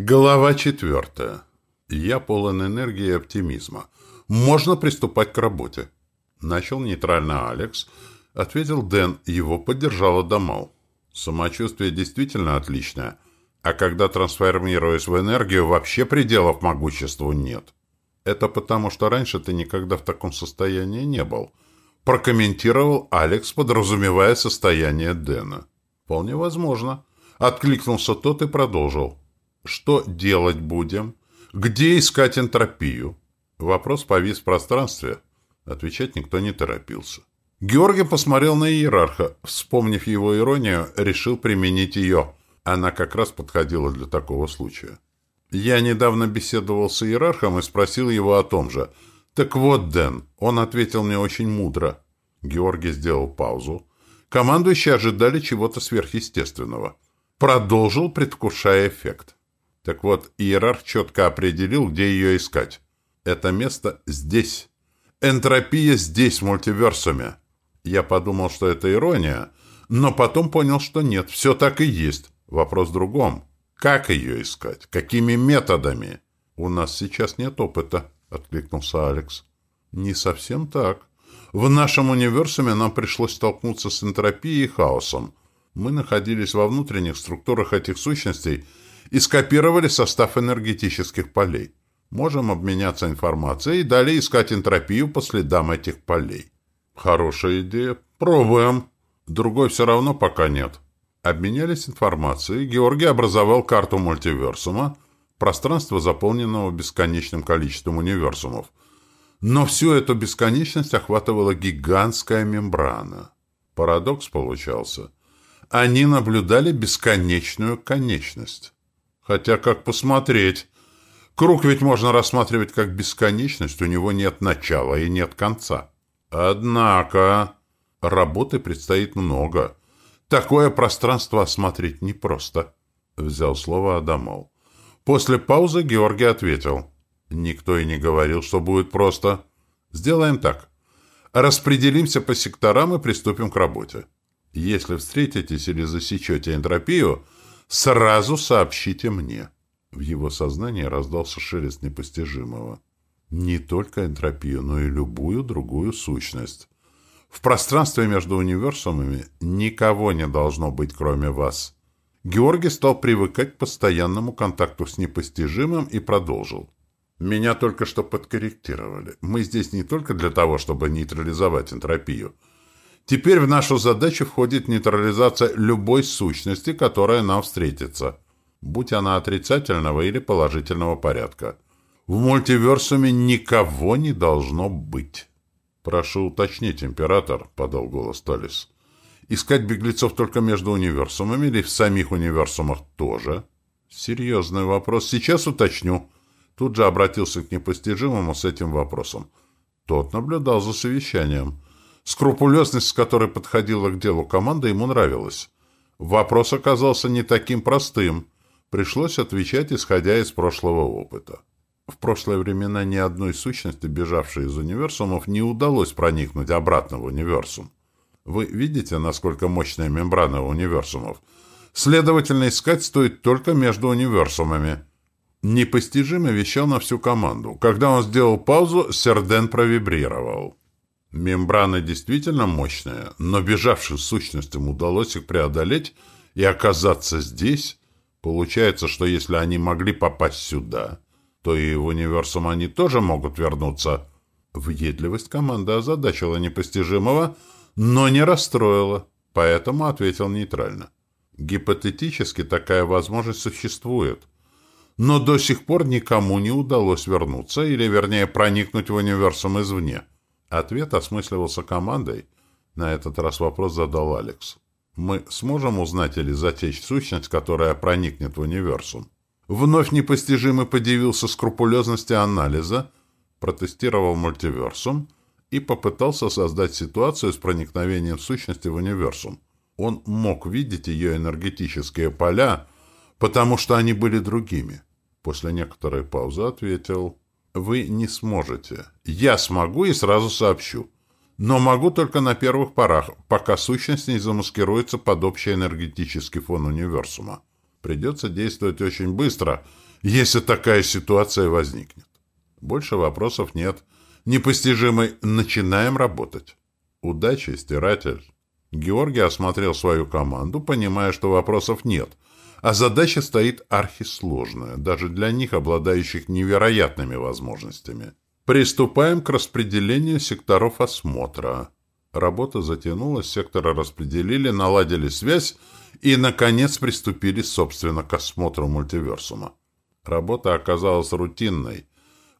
Глава четвертая. Я полон энергии и оптимизма. Можно приступать к работе. Начал нейтрально Алекс. Ответил Дэн. Его поддержала Дамал. Самочувствие действительно отличное. А когда трансформируюсь в энергию, вообще пределов могуществу нет. Это потому, что раньше ты никогда в таком состоянии не был. Прокомментировал Алекс, подразумевая состояние Дэна. Вполне возможно. Откликнулся тот и продолжил. Что делать будем? Где искать энтропию? Вопрос повис в пространстве. Отвечать никто не торопился. Георгий посмотрел на иерарха. Вспомнив его иронию, решил применить ее. Она как раз подходила для такого случая. Я недавно беседовал с иерархом и спросил его о том же. «Так вот, Дэн, он ответил мне очень мудро». Георгий сделал паузу. Командующие ожидали чего-то сверхъестественного. Продолжил, предвкушая эффект. Так вот, иерарх четко определил, где ее искать. Это место здесь. Энтропия здесь, в мультиверсуме. Я подумал, что это ирония, но потом понял, что нет, все так и есть. Вопрос в другом. Как ее искать? Какими методами? У нас сейчас нет опыта, откликнулся Алекс. Не совсем так. В нашем универсуме нам пришлось столкнуться с энтропией и хаосом. Мы находились во внутренних структурах этих сущностей и скопировали состав энергетических полей. Можем обменяться информацией и далее искать энтропию по следам этих полей. Хорошая идея. Пробуем. Другой все равно пока нет. Обменялись информацией. Георгий образовал карту мультиверсума, пространство, заполненного бесконечным количеством универсумов. Но всю эту бесконечность охватывала гигантская мембрана. Парадокс получался. Они наблюдали бесконечную конечность. Хотя как посмотреть? Круг ведь можно рассматривать как бесконечность, у него нет начала и нет конца. Однако работы предстоит много. Такое пространство осмотреть непросто, — взял слово Адамов. После паузы Георгий ответил. Никто и не говорил, что будет просто. Сделаем так. Распределимся по секторам и приступим к работе. Если встретитесь или засечете энтропию — Сразу сообщите мне». В его сознании раздался шелест непостижимого. Не только энтропию, но и любую другую сущность. В пространстве между универсумами никого не должно быть, кроме вас. Георгий стал привыкать к постоянному контакту с непостижимым и продолжил. «Меня только что подкорректировали. Мы здесь не только для того, чтобы нейтрализовать энтропию – Теперь в нашу задачу входит нейтрализация любой сущности, которая нам встретится, будь она отрицательного или положительного порядка. В мультиверсуме никого не должно быть. «Прошу уточнить, император», — подал голос Талис. «Искать беглецов только между универсумами или в самих универсумах тоже?» «Серьезный вопрос. Сейчас уточню». Тут же обратился к непостижимому с этим вопросом. Тот наблюдал за совещанием. Скрупулезность, с которой подходила к делу команда, ему нравилась. Вопрос оказался не таким простым. Пришлось отвечать, исходя из прошлого опыта. В прошлые времена ни одной сущности, бежавшей из универсумов, не удалось проникнуть обратно в универсум. Вы видите, насколько мощная мембрана универсумов? Следовательно, искать стоит только между универсумами. Непостижимо вещал на всю команду. Когда он сделал паузу, Серден провибрировал. Мембрана действительно мощная, но бежавшим сущностям удалось их преодолеть и оказаться здесь. Получается, что если они могли попасть сюда, то и в универсум они тоже могут вернуться. Въедливость команды озадачила непостижимого, но не расстроила, поэтому ответил нейтрально. Гипотетически такая возможность существует. Но до сих пор никому не удалось вернуться, или, вернее, проникнуть в универсум извне. Ответ осмысливался командой. На этот раз вопрос задал Алекс. Мы сможем узнать или затечь сущность, которая проникнет в универсум? Вновь непостижимо подивился скрупулезности анализа, протестировал мультиверсум и попытался создать ситуацию с проникновением сущности в универсум. Он мог видеть ее энергетические поля, потому что они были другими. После некоторой паузы ответил вы не сможете. Я смогу и сразу сообщу. Но могу только на первых порах, пока сущность не замаскируется под общий энергетический фон универсума. Придется действовать очень быстро, если такая ситуация возникнет. Больше вопросов нет. Непостижимый «начинаем работать». Удачи, стиратель. Георгий осмотрел свою команду, понимая, что вопросов нет, а задача стоит архисложная, даже для них, обладающих невероятными возможностями. Приступаем к распределению секторов осмотра. Работа затянулась, секторы распределили, наладили связь и, наконец, приступили, собственно, к осмотру мультиверсума. Работа оказалась рутинной.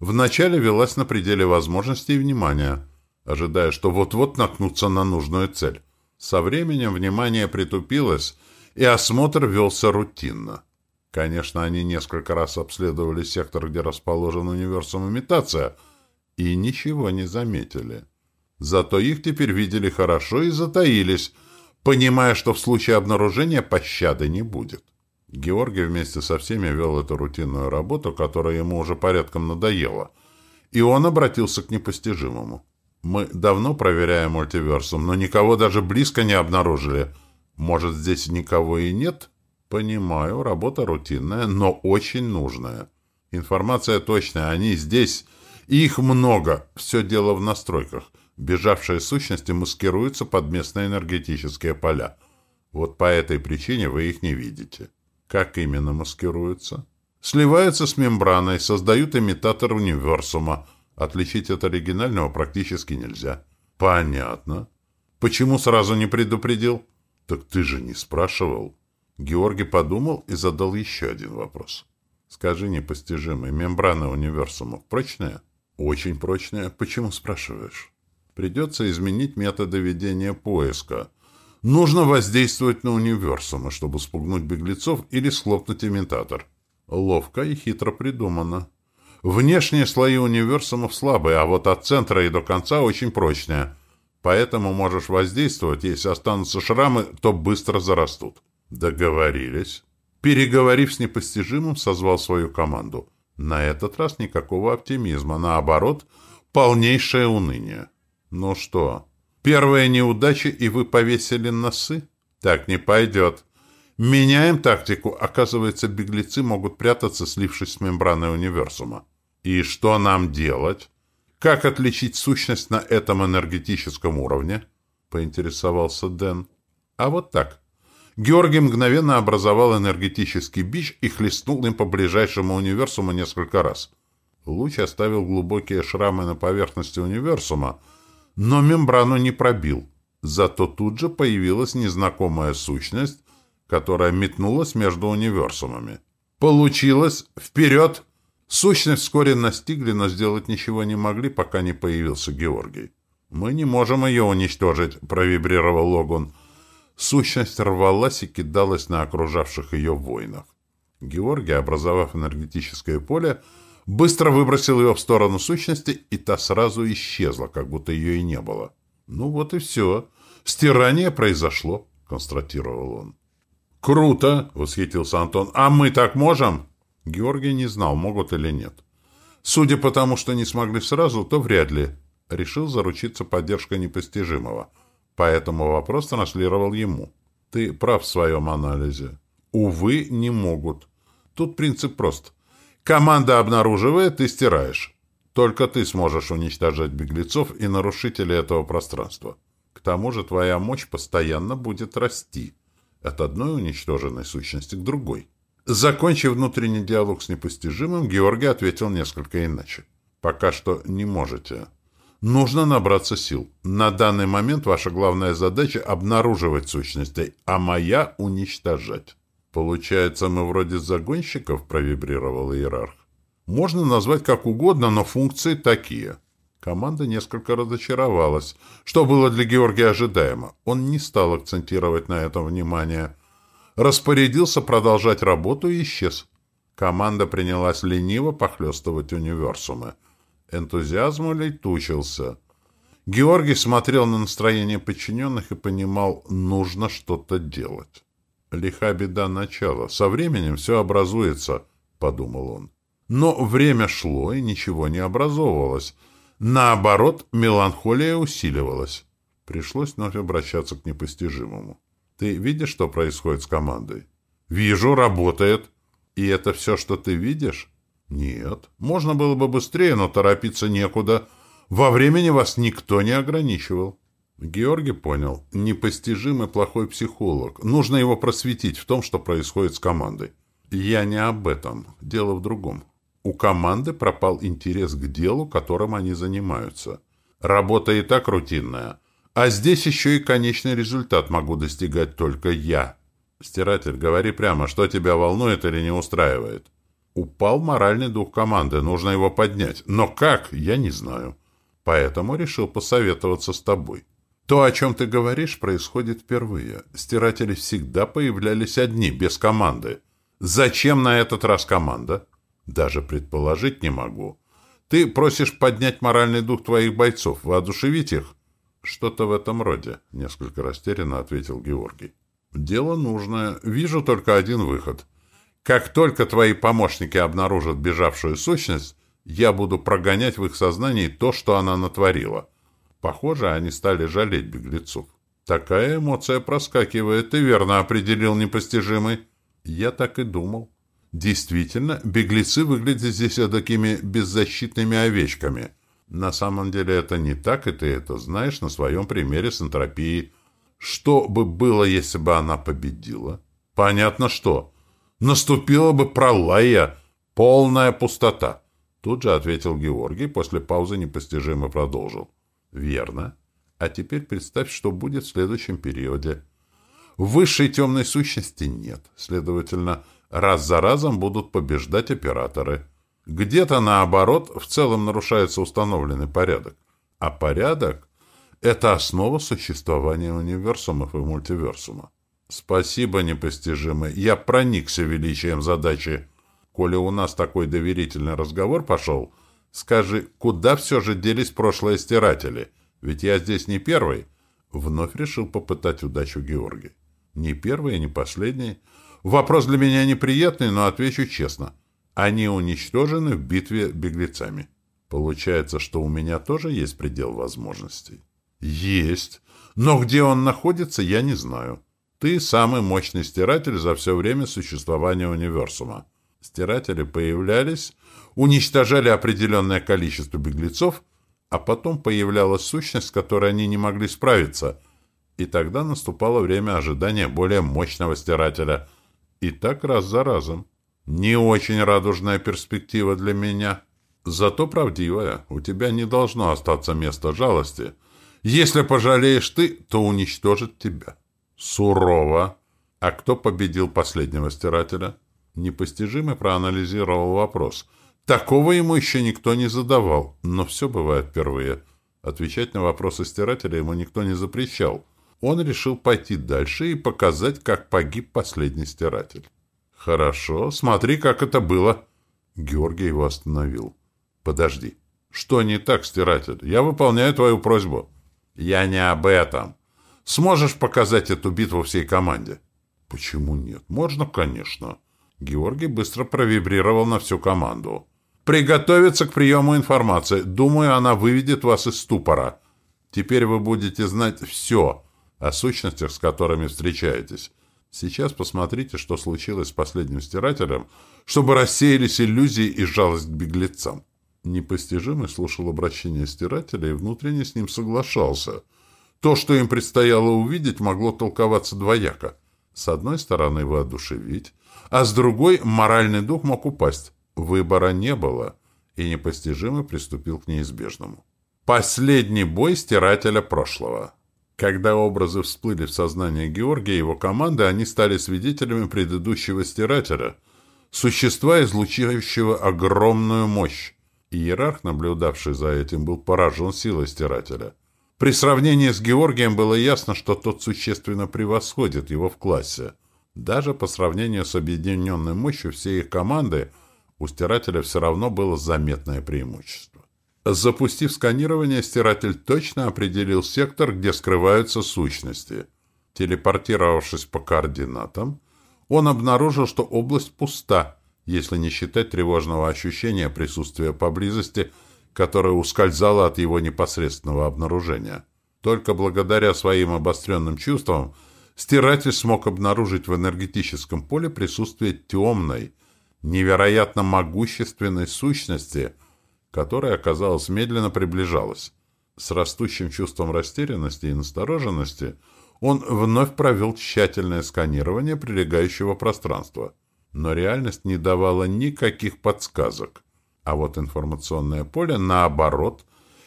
Вначале велась на пределе возможностей и внимания, ожидая, что вот-вот наткнутся на нужную цель. Со временем внимание притупилось, и осмотр велся рутинно. Конечно, они несколько раз обследовали сектор, где расположен универсум имитация, и ничего не заметили. Зато их теперь видели хорошо и затаились, понимая, что в случае обнаружения пощады не будет. Георгий вместе со всеми вел эту рутинную работу, которая ему уже порядком надоела, и он обратился к непостижимому. «Мы давно проверяем мультиверсум, но никого даже близко не обнаружили. Может, здесь никого и нет?» «Понимаю, работа рутинная, но очень нужная. Информация точная, они здесь, их много. Все дело в настройках. Бежавшие сущности маскируются под местные энергетические поля. Вот по этой причине вы их не видите». Как именно маскируются? Сливаются с мембраной, создают имитатор универсума. Отличить от оригинального практически нельзя. Понятно. Почему сразу не предупредил? Так ты же не спрашивал. Георгий подумал и задал еще один вопрос. Скажи, непостижимый, мембрана универсумов прочная? Очень прочная. Почему спрашиваешь? Придется изменить методы ведения поиска. Нужно воздействовать на универсумы, чтобы спугнуть беглецов или схлопнуть имитатор. Ловко и хитро придумано. Внешние слои универсумов слабые, а вот от центра и до конца очень прочные. Поэтому можешь воздействовать, если останутся шрамы, то быстро зарастут. Договорились. Переговорив с непостижимым, созвал свою команду. На этот раз никакого оптимизма, наоборот, полнейшее уныние. Ну что, Первая неудача, и вы повесили носы? Так не пойдет. Меняем тактику. Оказывается, беглецы могут прятаться, слившись с мембраной универсума. И что нам делать? Как отличить сущность на этом энергетическом уровне? Поинтересовался Дэн. А вот так. Георгий мгновенно образовал энергетический бич и хлестнул им по ближайшему универсуму несколько раз. Луч оставил глубокие шрамы на поверхности универсума, но мембрану не пробил. Зато тут же появилась незнакомая сущность, которая метнулась между универсумами. Получилось! Вперед! Сущность вскоре настигли, но сделать ничего не могли, пока не появился Георгий. «Мы не можем ее уничтожить», — провибрировал Логун. Сущность рвалась и кидалась на окружавших ее воинов. Георгий, образовав энергетическое поле, быстро выбросил ее в сторону сущности, и та сразу исчезла, как будто ее и не было. «Ну вот и все. Стирание произошло», — констатировал он. «Круто!» — восхитился Антон. «А мы так можем?» Георгий не знал, могут или нет. Судя по тому, что не смогли сразу, то вряд ли. Решил заручиться поддержкой непостижимого. Поэтому вопрос транслировал ему. «Ты прав в своем анализе. Увы, не могут. Тут принцип прост. Команда обнаруживает, ты стираешь. Только ты сможешь уничтожать беглецов и нарушителей этого пространства. К тому же твоя мощь постоянно будет расти. От одной уничтоженной сущности к другой. Закончив внутренний диалог с непостижимым, Георгий ответил несколько иначе. «Пока что не можете. Нужно набраться сил. На данный момент ваша главная задача — обнаруживать сущностей, а моя — уничтожать». «Получается, мы вроде загонщиков?» — провибрировал иерарх. «Можно назвать как угодно, но функции такие». Команда несколько разочаровалась, что было для Георгия ожидаемо. Он не стал акцентировать на этом внимание. Распорядился продолжать работу и исчез. Команда принялась лениво похлестывать универсумы. Энтузиазм улетучился. Георгий смотрел на настроение подчиненных и понимал, нужно что-то делать. Лиха беда начала. Со временем все образуется, — подумал он. Но время шло, и ничего не образовывалось. Наоборот, меланхолия усиливалась. Пришлось вновь обращаться к непостижимому. Ты видишь, что происходит с командой? Вижу, работает. И это все, что ты видишь? Нет. Можно было бы быстрее, но торопиться некуда. Во времени вас никто не ограничивал. Георгий понял. Непостижимый плохой психолог. Нужно его просветить в том, что происходит с командой. Я не об этом. Дело в другом. У команды пропал интерес к делу, которым они занимаются. Работа и так рутинная. А здесь еще и конечный результат могу достигать только я. Стиратель, говори прямо, что тебя волнует или не устраивает. Упал моральный дух команды, нужно его поднять. Но как, я не знаю. Поэтому решил посоветоваться с тобой. То, о чем ты говоришь, происходит впервые. Стиратели всегда появлялись одни, без команды. Зачем на этот раз команда? Даже предположить не могу. Ты просишь поднять моральный дух твоих бойцов, воодушевить их? Что-то в этом роде, несколько растерянно ответил Георгий. Дело нужное. Вижу только один выход. Как только твои помощники обнаружат бежавшую сущность, я буду прогонять в их сознании то, что она натворила. Похоже, они стали жалеть беглецов. Такая эмоция проскакивает, ты верно определил непостижимый. Я так и думал. Действительно, беглецы выглядят здесь такими беззащитными овечками. На самом деле это не так, и ты это знаешь на своем примере с энтропией. Что бы было, если бы она победила? Понятно что. Наступила бы пролая, полная пустота. Тут же ответил Георгий, после паузы непостижимо продолжил. Верно. А теперь представь, что будет в следующем периоде. Высшей темной сущности нет. Следовательно, раз за разом будут побеждать операторы. Где-то, наоборот, в целом нарушается установленный порядок. А порядок — это основа существования универсумов и мультиверсума. Спасибо, непостижимый. Я проникся величием задачи. Коли у нас такой доверительный разговор пошел, скажи, куда все же делись прошлые стиратели? Ведь я здесь не первый. Вновь решил попытать удачу Георгий. Не первый и не последний. Вопрос для меня неприятный, но отвечу честно. Они уничтожены в битве беглецами. Получается, что у меня тоже есть предел возможностей? Есть. Но где он находится, я не знаю. Ты самый мощный стиратель за все время существования универсума. Стиратели появлялись, уничтожали определенное количество беглецов, а потом появлялась сущность, с которой они не могли справиться, и тогда наступало время ожидания более мощного стирателя. И так раз за разом. Не очень радужная перспектива для меня. Зато правдивая. У тебя не должно остаться места жалости. Если пожалеешь ты, то уничтожит тебя. Сурово. А кто победил последнего стирателя? Непостижимо проанализировал вопрос. Такого ему еще никто не задавал, но все бывает впервые. Отвечать на вопросы стирателя ему никто не запрещал он решил пойти дальше и показать, как погиб последний стиратель. «Хорошо, смотри, как это было». Георгий его остановил. «Подожди. Что не так, стиратель? Я выполняю твою просьбу». «Я не об этом. Сможешь показать эту битву всей команде?» «Почему нет? Можно, конечно». Георгий быстро провибрировал на всю команду. «Приготовиться к приему информации. Думаю, она выведет вас из ступора. Теперь вы будете знать все» о сущностях, с которыми встречаетесь. Сейчас посмотрите, что случилось с последним стирателем, чтобы рассеялись иллюзии и жалость к беглецам. Непостижимый слушал обращение стирателя и внутренне с ним соглашался. То, что им предстояло увидеть, могло толковаться двояко. С одной стороны, воодушевить, а с другой моральный дух мог упасть. Выбора не было, и непостижимый приступил к неизбежному. Последний бой стирателя прошлого. Когда образы всплыли в сознание Георгия и его команды, они стали свидетелями предыдущего стирателя, существа, излучающего огромную мощь. Иерарх, наблюдавший за этим, был поражен силой стирателя. При сравнении с Георгием было ясно, что тот существенно превосходит его в классе. Даже по сравнению с объединенной мощью всей их команды, у стирателя все равно было заметное преимущество. Запустив сканирование, стиратель точно определил сектор, где скрываются сущности. Телепортировавшись по координатам, он обнаружил, что область пуста, если не считать тревожного ощущения присутствия поблизости, которое ускользало от его непосредственного обнаружения. Только благодаря своим обостренным чувствам стиратель смог обнаружить в энергетическом поле присутствие темной, невероятно могущественной сущности, которая, оказалось, медленно приближалась. С растущим чувством растерянности и настороженности он вновь провел тщательное сканирование прилегающего пространства. Но реальность не давала никаких подсказок. А вот информационное поле, наоборот,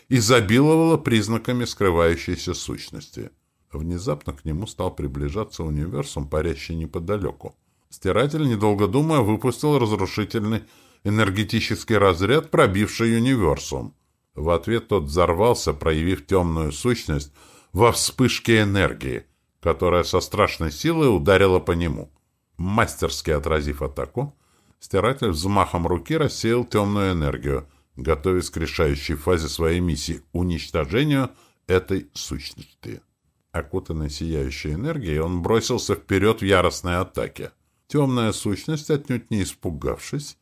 изобиловало признаками скрывающейся сущности. Внезапно к нему стал приближаться универсум, парящий неподалеку. Стиратель, недолго думая, выпустил разрушительный энергетический разряд, пробивший универсум. В ответ тот взорвался, проявив темную сущность во вспышке энергии, которая со страшной силой ударила по нему. Мастерски отразив атаку, стиратель взмахом руки рассеял темную энергию, готовясь к решающей фазе своей миссии — уничтожению этой сущности. Окутанный сияющей энергией, он бросился вперед в яростной атаке. Темная сущность, отнюдь не испугавшись,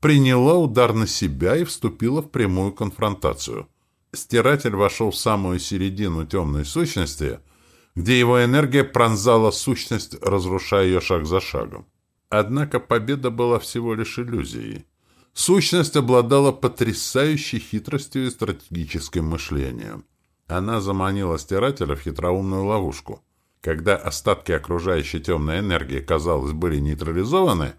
приняла удар на себя и вступила в прямую конфронтацию. Стиратель вошел в самую середину темной сущности, где его энергия пронзала сущность, разрушая ее шаг за шагом. Однако победа была всего лишь иллюзией. Сущность обладала потрясающей хитростью и стратегическим мышлением. Она заманила стирателя в хитроумную ловушку. Когда остатки окружающей темной энергии, казалось, были нейтрализованы,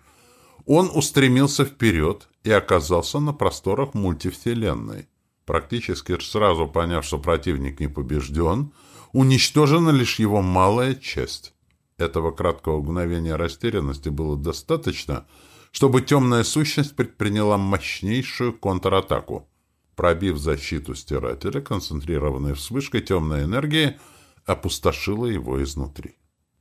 он устремился вперед и оказался на просторах мультивселенной. Практически сразу поняв, что противник не побежден, уничтожена лишь его малая часть. Этого краткого мгновения растерянности было достаточно, чтобы темная сущность предприняла мощнейшую контратаку. Пробив защиту стирателя, концентрированной вспышкой темной энергии, опустошила его изнутри.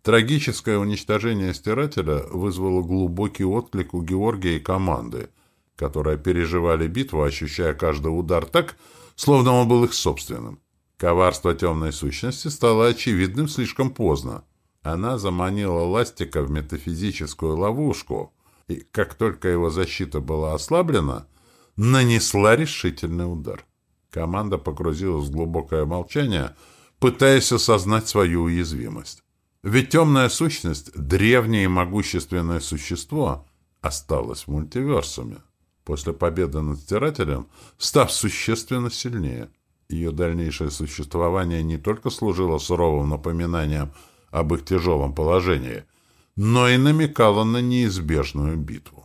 Трагическое уничтожение стирателя вызвало глубокий отклик у Георгия и команды, которые переживали битву, ощущая каждый удар так, словно он был их собственным. Коварство темной сущности стало очевидным слишком поздно. Она заманила Ластика в метафизическую ловушку, и как только его защита была ослаблена, нанесла решительный удар. Команда погрузилась в глубокое молчание — пытаясь осознать свою уязвимость. Ведь темная сущность, древнее и могущественное существо, осталось в мультиверсуме. После победы над Стирателем, став существенно сильнее, ее дальнейшее существование не только служило суровым напоминанием об их тяжелом положении, но и намекало на неизбежную битву.